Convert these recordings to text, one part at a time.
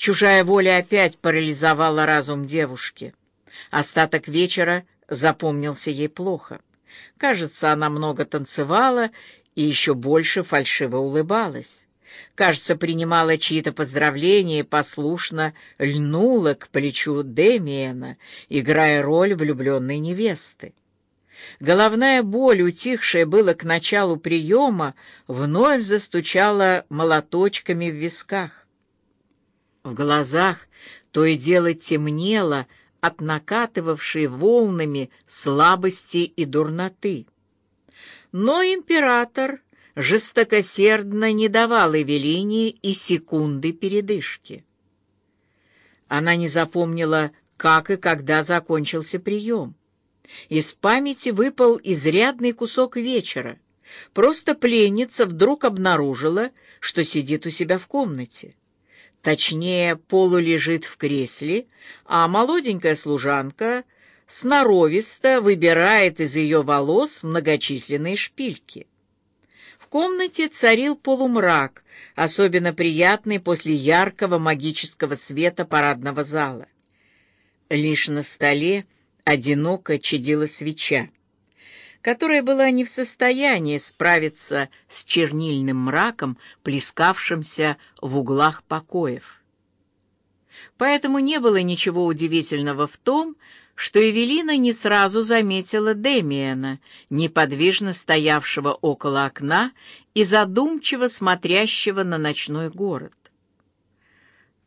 Чужая воля опять парализовала разум девушки. Остаток вечера запомнился ей плохо. Кажется, она много танцевала и еще больше фальшиво улыбалась. Кажется, принимала чьи-то поздравления и послушно льнула к плечу Демиена, играя роль влюбленной невесты. Головная боль, утихшая было к началу приема, вновь застучала молоточками в висках. В глазах то и дело темнело от накатывавшей волнами слабости и дурноты. Но император жестокосердно не давал Эвелине и секунды передышки. Она не запомнила, как и когда закончился прием. Из памяти выпал изрядный кусок вечера. Просто пленница вдруг обнаружила, что сидит у себя в комнате. Точнее, полулежит в кресле, а молоденькая служанка сноровисто выбирает из ее волос многочисленные шпильки. В комнате царил полумрак, особенно приятный после яркого магического света парадного зала. Лишь на столе одиноко чадила свеча, которая была не в состоянии справиться с чернильным мраком, плескавшимся в углах покоев. Поэтому не было ничего удивительного в том, что Эвелина не сразу заметила Демиена, неподвижно стоявшего около окна и задумчиво смотрящего на ночной город.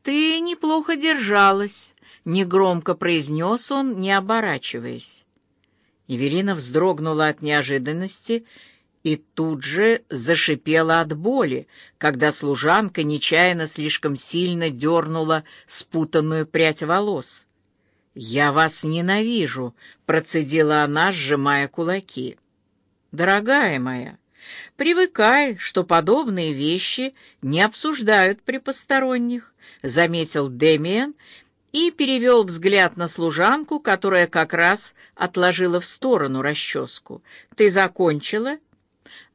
«Ты неплохо держалась», — негромко произнес он, не оборачиваясь. Евелина вздрогнула от неожиданности и тут же зашипела от боли, когда служанка нечаянно слишком сильно дернула спутанную прядь волос. «Я вас ненавижу», — процедила она, сжимая кулаки. «Дорогая моя, привыкай, что подобные вещи не обсуждают при посторонних», — заметил Демиан и перевел взгляд на служанку, которая как раз отложила в сторону расческу. «Ты закончила?»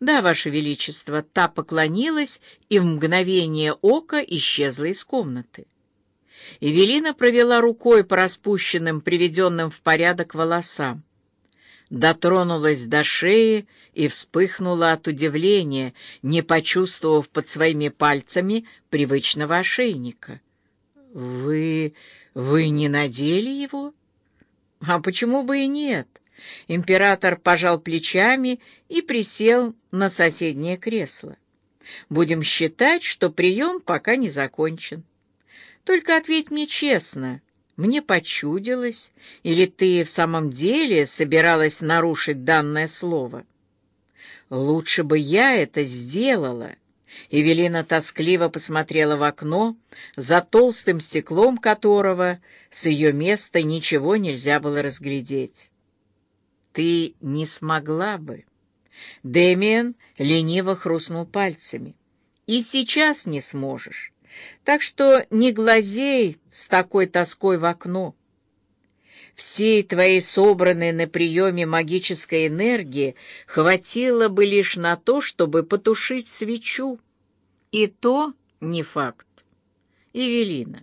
«Да, Ваше Величество», та поклонилась и в мгновение ока исчезла из комнаты. Эвелина провела рукой по распущенным, приведенным в порядок волосам. Дотронулась до шеи и вспыхнула от удивления, не почувствовав под своими пальцами привычного ошейника. «Вы...» «Вы не надели его?» «А почему бы и нет?» Император пожал плечами и присел на соседнее кресло. «Будем считать, что прием пока не закончен. Только ответь мне честно, мне почудилось, или ты в самом деле собиралась нарушить данное слово?» «Лучше бы я это сделала». Евелина тоскливо посмотрела в окно, за толстым стеклом которого с ее места ничего нельзя было разглядеть. «Ты не смогла бы». Дэмиен лениво хрустнул пальцами. «И сейчас не сможешь. Так что не глазей с такой тоской в окно. Всей твоей собранной на приеме магической энергии хватило бы лишь на то, чтобы потушить свечу. И то не факт. Евелина,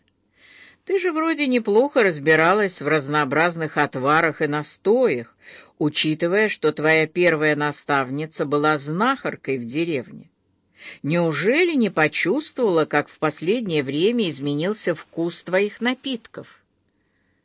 ты же вроде неплохо разбиралась в разнообразных отварах и настоях, учитывая, что твоя первая наставница была знахаркой в деревне. Неужели не почувствовала, как в последнее время изменился вкус твоих напитков?